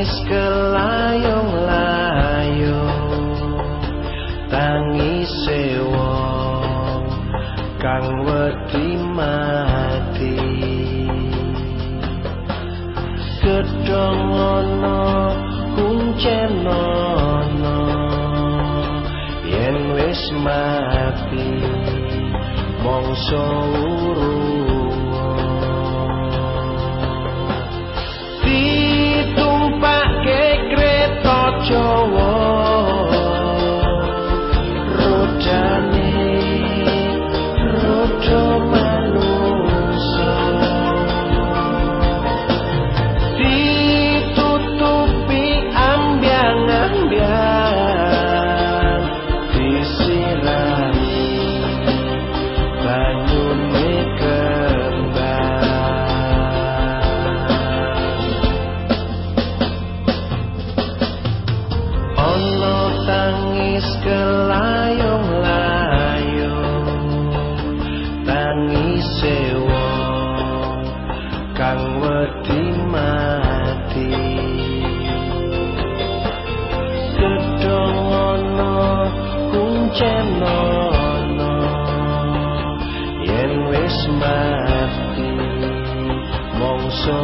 Tangis kelayong layong Tangis ewong Kang wedi mati. Gedong ono kuncen ono Yen wis mati Mongso urung tangis kelayong-layong tangis sewa kang wedi mati. Gedhong ana kuncen ana yen wis mati mongso